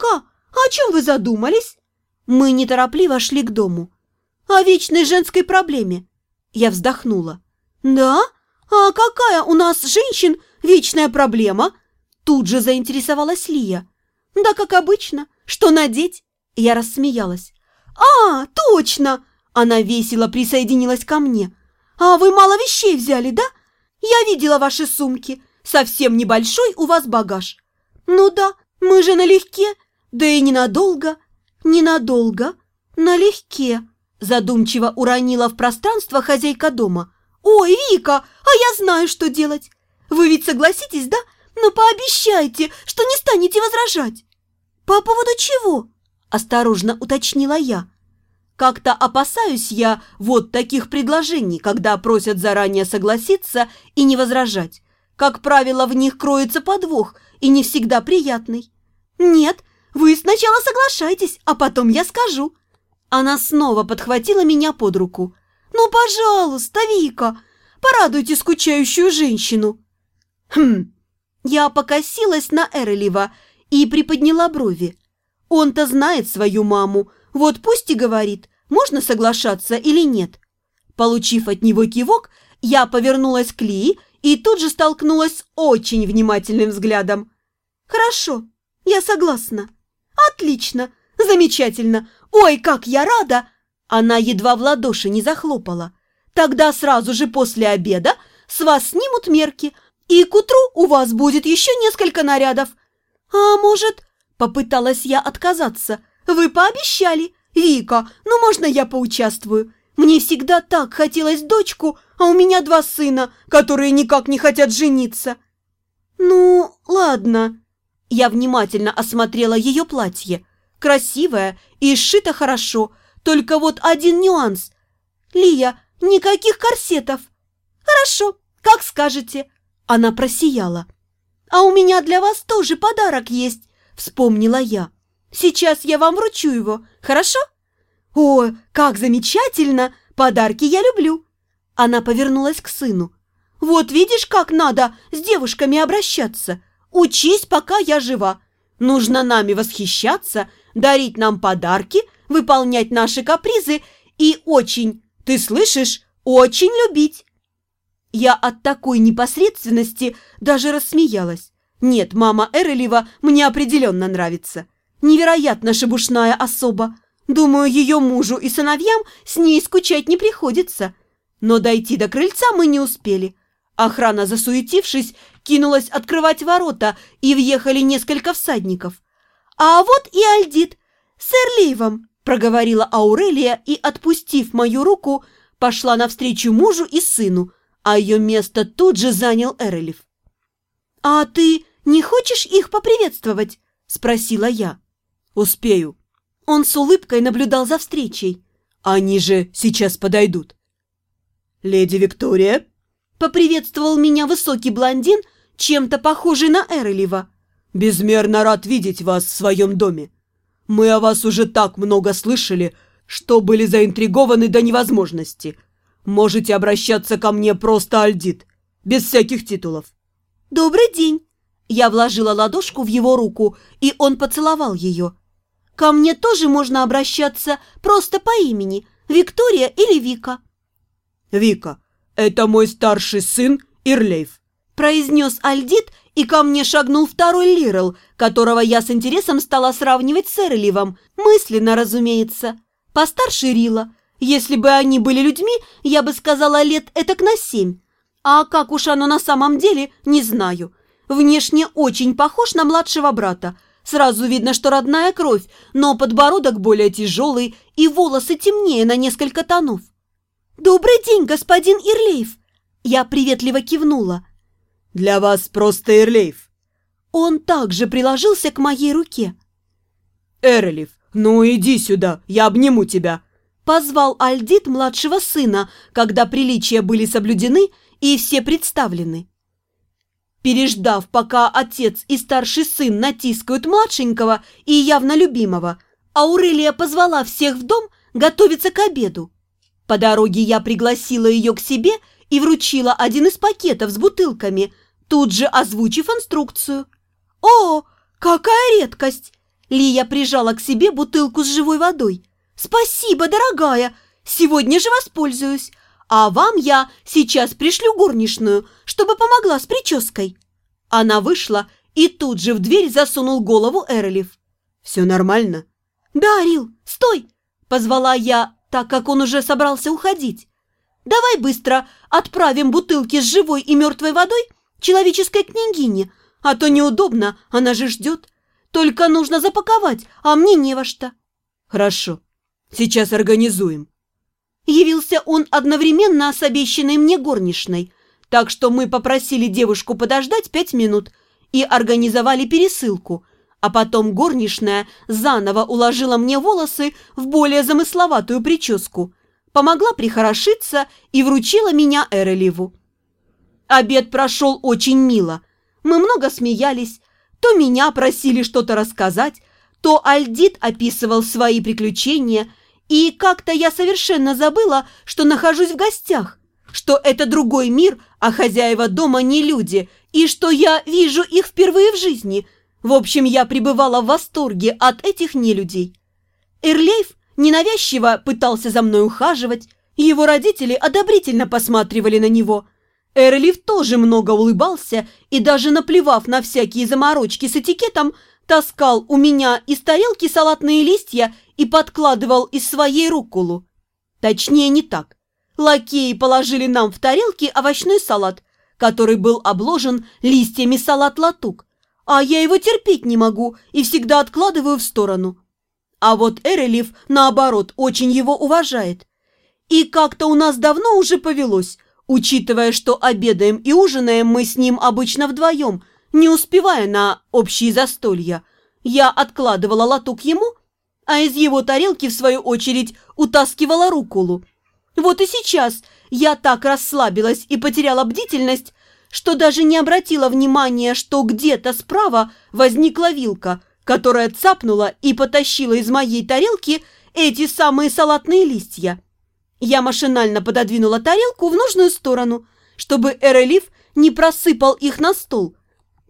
«Вика, о чем вы задумались?» Мы неторопливо шли к дому. «О вечной женской проблеме». Я вздохнула. «Да? А какая у нас, женщин, вечная проблема?» Тут же заинтересовалась Лия. «Да, как обычно. Что надеть?» Я рассмеялась. «А, точно!» Она весело присоединилась ко мне. «А вы мало вещей взяли, да? Я видела ваши сумки. Совсем небольшой у вас багаж». «Ну да, мы же налегке. Да и ненадолго». «Ненадолго. Налегке», задумчиво уронила в пространство хозяйка дома. «Ой, Вика, а я знаю, что делать. Вы ведь согласитесь, да? Но пообещайте, что не станете возражать». «По поводу чего?» – осторожно уточнила я. Как-то опасаюсь я вот таких предложений, когда просят заранее согласиться и не возражать. Как правило, в них кроется подвох и не всегда приятный. «Нет, вы сначала соглашайтесь, а потом я скажу». Она снова подхватила меня под руку. «Ну, пожалуйста, Вика, порадуйте скучающую женщину». «Хм». Я покосилась на Эрлива и приподняла брови. Он-то знает свою маму, вот пусть и говорит, можно соглашаться или нет. Получив от него кивок, я повернулась к Ли и тут же столкнулась с очень внимательным взглядом. «Хорошо, я согласна. Отлично, замечательно. Ой, как я рада!» Она едва в ладоши не захлопала. «Тогда сразу же после обеда с вас снимут мерки, и к утру у вас будет еще несколько нарядов. А может, попыталась я отказаться, вы пообещали, Вика, ну можно я поучаствую? Мне всегда так хотелось дочку, а у меня два сына, которые никак не хотят жениться. Ну, ладно. Я внимательно осмотрела ее платье. Красивое и сшито хорошо, только вот один нюанс. Лия, никаких корсетов. Хорошо, как скажете. Она просияла. А у меня для вас тоже подарок есть, вспомнила я. Сейчас я вам вручу его, хорошо? О, как замечательно! Подарки я люблю. Она повернулась к сыну. Вот видишь, как надо с девушками обращаться. Учись, пока я жива. Нужно нами восхищаться, дарить нам подарки, выполнять наши капризы и очень, ты слышишь, очень любить. Я от такой непосредственности даже рассмеялась. Нет, мама Эрелева мне определенно нравится. Невероятно шебушная особа. Думаю, ее мужу и сыновьям с ней скучать не приходится. Но дойти до крыльца мы не успели. Охрана, засуетившись, кинулась открывать ворота, и въехали несколько всадников. «А вот и Альдит с Эрливом», – проговорила Аурелия и, отпустив мою руку, пошла навстречу мужу и сыну, а ее место тут же занял Эрелев. «А ты не хочешь их поприветствовать?» – спросила я. «Успею». Он с улыбкой наблюдал за встречей. «Они же сейчас подойдут». «Леди Виктория?» – поприветствовал меня высокий блондин, чем-то похожий на Эрелева. «Безмерно рад видеть вас в своем доме. Мы о вас уже так много слышали, что были заинтригованы до невозможности. Можете обращаться ко мне просто Альдит, без всяких титулов». «Добрый день!» Я вложила ладошку в его руку, и он поцеловал ее. Ко мне тоже можно обращаться просто по имени, Виктория или Вика». «Вика, это мой старший сын Ирлейф», произнес Альдит, и ко мне шагнул второй Лирел, которого я с интересом стала сравнивать с Эрливом, мысленно, разумеется. Постарше Рила. Если бы они были людьми, я бы сказала лет этак на семь. А как уж оно на самом деле, не знаю. Внешне очень похож на младшего брата – Сразу видно, что родная кровь, но подбородок более тяжелый и волосы темнее на несколько тонов. «Добрый день, господин Ирлейф!» Я приветливо кивнула. «Для вас просто Ирлейф!» Он также приложился к моей руке. «Эрлиф, ну иди сюда, я обниму тебя!» Позвал Альдит младшего сына, когда приличия были соблюдены и все представлены. Переждав, пока отец и старший сын натискают младшенького и явно любимого, Аурелия позвала всех в дом готовиться к обеду. По дороге я пригласила ее к себе и вручила один из пакетов с бутылками, тут же озвучив инструкцию. «О, какая редкость!» Лия прижала к себе бутылку с живой водой. «Спасибо, дорогая! Сегодня же воспользуюсь. А вам я сейчас пришлю горничную, чтобы помогла с прической». Она вышла, и тут же в дверь засунул голову Эрлиф. «Все нормально?» «Да, Рил, стой!» – позвала я, так как он уже собрался уходить. «Давай быстро отправим бутылки с живой и мертвой водой человеческой княгине, а то неудобно, она же ждет. Только нужно запаковать, а мне не во что». «Хорошо, сейчас организуем». Явился он одновременно с обещанной мне горничной, так что мы попросили девушку подождать пять минут и организовали пересылку, а потом горничная заново уложила мне волосы в более замысловатую прическу, помогла прихорошиться и вручила меня Эреливу. Обед прошел очень мило. Мы много смеялись, то меня просили что-то рассказать, то Альдит описывал свои приключения, и как-то я совершенно забыла, что нахожусь в гостях, что это другой мир, а хозяева дома не люди, и что я вижу их впервые в жизни. В общем, я пребывала в восторге от этих нелюдей. Эрлейф ненавязчиво пытался за мной ухаживать, его родители одобрительно посматривали на него – Эрлиф тоже много улыбался и даже наплевав на всякие заморочки с этикетом, таскал у меня из тарелки салатные листья и подкладывал из своей руккулу. Точнее, не так. Лакеи положили нам в тарелки овощной салат, который был обложен листьями салат-латук, а я его терпеть не могу и всегда откладываю в сторону. А вот Эрелиф, наоборот, очень его уважает. И как-то у нас давно уже повелось – Учитывая, что обедаем и ужинаем мы с ним обычно вдвоем, не успевая на общие застолья, я откладывала лоток ему, а из его тарелки, в свою очередь, утаскивала руколу. Вот и сейчас я так расслабилась и потеряла бдительность, что даже не обратила внимания, что где-то справа возникла вилка, которая цапнула и потащила из моей тарелки эти самые салатные листья. Я машинально пододвинула тарелку в нужную сторону, чтобы Эрелиф не просыпал их на стол.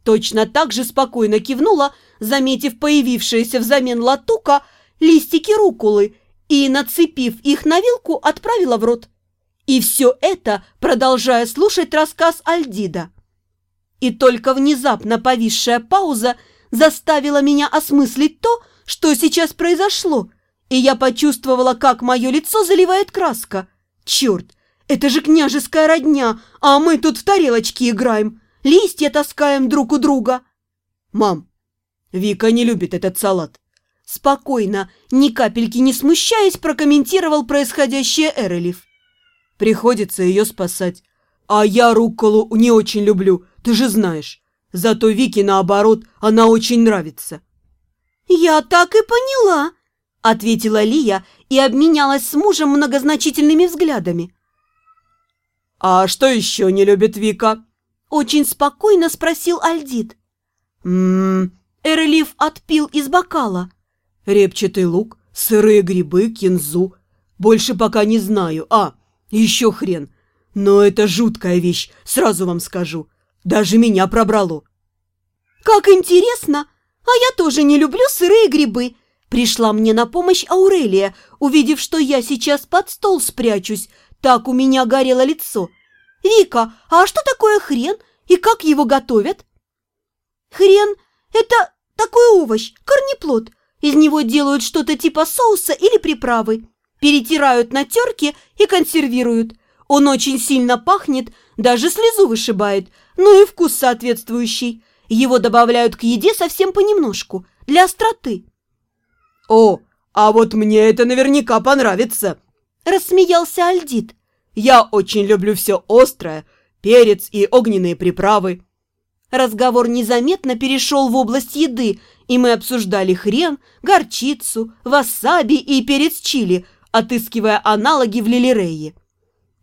Точно так же спокойно кивнула, заметив появившиеся взамен латука листики рукулы и, нацепив их на вилку, отправила в рот. И все это, продолжая слушать рассказ Альдида. И только внезапно повисшая пауза заставила меня осмыслить то, что сейчас произошло – и я почувствовала, как мое лицо заливает краска. Черт, это же княжеская родня, а мы тут в тарелочки играем, листья таскаем друг у друга. Мам, Вика не любит этот салат. Спокойно, ни капельки не смущаясь, прокомментировал происходящее Эрелев. Приходится ее спасать. А я рукколу не очень люблю, ты же знаешь. Зато Вике, наоборот, она очень нравится. «Я так и поняла», – ответила Лия и обменялась с мужем многозначительными взглядами. «А что еще не любит Вика?» – очень спокойно спросил Альдит. «М-м-м...» Эрлиф отпил из бокала. «Репчатый лук, сырые грибы, кинзу. Больше пока не знаю. А, еще хрен. Но это жуткая вещь, сразу вам скажу. Даже меня пробрало». «Как интересно! А я тоже не люблю сырые грибы!» Пришла мне на помощь Аурелия, увидев, что я сейчас под стол спрячусь. Так у меня горело лицо. «Вика, а что такое хрен и как его готовят?» «Хрен – это такой овощ, корнеплод. Из него делают что-то типа соуса или приправы. Перетирают на терке и консервируют. Он очень сильно пахнет, даже слезу вышибает, ну и вкус соответствующий. Его добавляют к еде совсем понемножку, для остроты. «О, а вот мне это наверняка понравится!» Рассмеялся Альдит. «Я очень люблю все острое, перец и огненные приправы». Разговор незаметно перешел в область еды, и мы обсуждали хрен, горчицу, васаби и перец чили, отыскивая аналоги в Лилирее.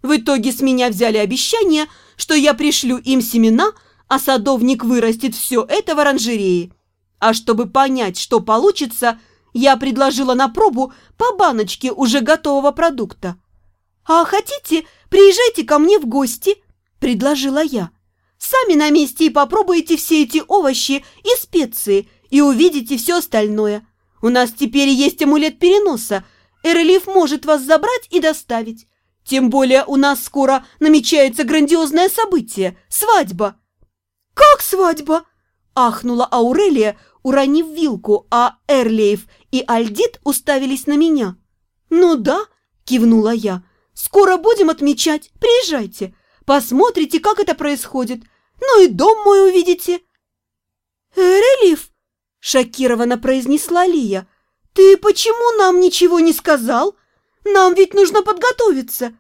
В итоге с меня взяли обещание, что я пришлю им семена, а садовник вырастет все это в оранжерее. А чтобы понять, что получится, я предложила на пробу по баночке уже готового продукта. «А хотите, приезжайте ко мне в гости», – предложила я. «Сами на месте и попробуйте все эти овощи и специи, и увидите все остальное. У нас теперь есть амулет переноса. Эрелиф может вас забрать и доставить. Тем более у нас скоро намечается грандиозное событие – свадьба». «Как свадьба?» – ахнула Аурелия, уронив вилку, а Эрлеев и Альдит уставились на меня. «Ну да», – кивнула я, – «скоро будем отмечать, приезжайте, посмотрите, как это происходит, ну и дом мой увидите». «Эрелиф», – шокированно произнесла Лия, – «ты почему нам ничего не сказал? Нам ведь нужно подготовиться».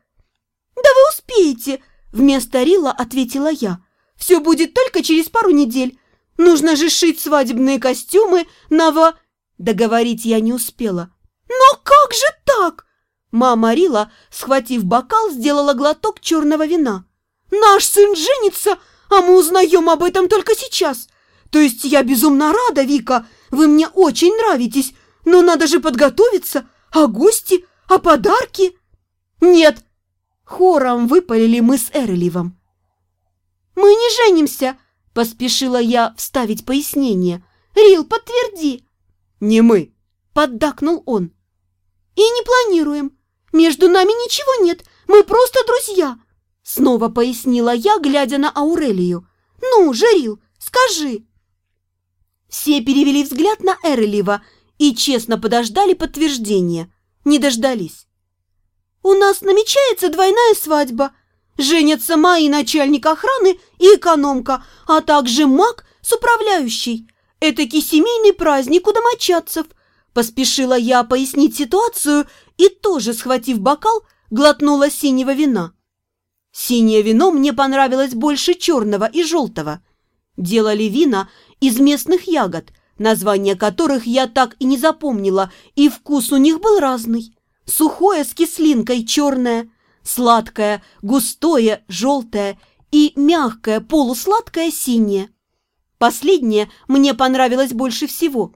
«Да вы успеете», – вместо Рила ответила я. «Все будет только через пару недель. Нужно же шить свадебные костюмы ново...» Договорить я не успела. «Но как же так?» Мама Рила, схватив бокал, сделала глоток черного вина. «Наш сын женится, а мы узнаем об этом только сейчас. То есть я безумно рада, Вика, вы мне очень нравитесь, но надо же подготовиться, а гости, а подарки?» «Нет!» Хором выпалили мы с Эрливом. «Мы не женимся!» Поспешила я вставить пояснение. «Рил, подтверди!» «Не мы!» – поддакнул он. «И не планируем. Между нами ничего нет. Мы просто друзья!» Снова пояснила я, глядя на Аурелию. «Ну же, Рил, скажи!» Все перевели взгляд на Эрлива и честно подождали подтверждения. Не дождались. «У нас намечается двойная свадьба», Женятся мои начальник охраны и экономка, а также маг с управляющей. Этакий семейный праздник у домочадцев. Поспешила я пояснить ситуацию и тоже, схватив бокал, глотнула синего вина. Синее вино мне понравилось больше черного и желтого. Делали вина из местных ягод, названия которых я так и не запомнила, и вкус у них был разный. Сухое с кислинкой черное – сладкое, густое, желтое и мягкое, полусладкое синее. Последнее мне понравилось больше всего.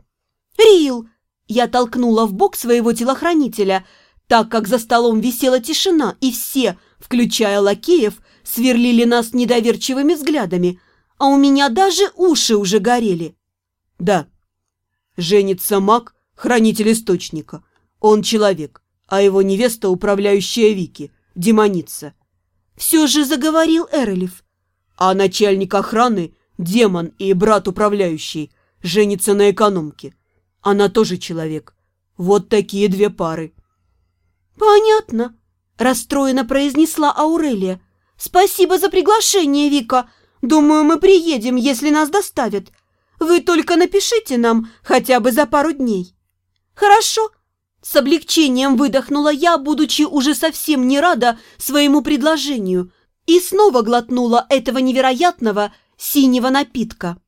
«Рил!» Я толкнула в бок своего телохранителя, так как за столом висела тишина, и все, включая лакеев, сверлили нас недоверчивыми взглядами, а у меня даже уши уже горели. «Да, женится маг, хранитель источника. Он человек, а его невеста управляющая Вики – демоница. Все же заговорил Эрлиф. А начальник охраны, демон и брат управляющий, женится на экономке. Она тоже человек. Вот такие две пары. Понятно, расстроенно произнесла Аурелия. Спасибо за приглашение, Вика. Думаю, мы приедем, если нас доставят. Вы только напишите нам хотя бы за пару дней. Хорошо, с облегчением выдохнула я, будучи уже совсем не рада своему предложению, и снова глотнула этого невероятного синего напитка.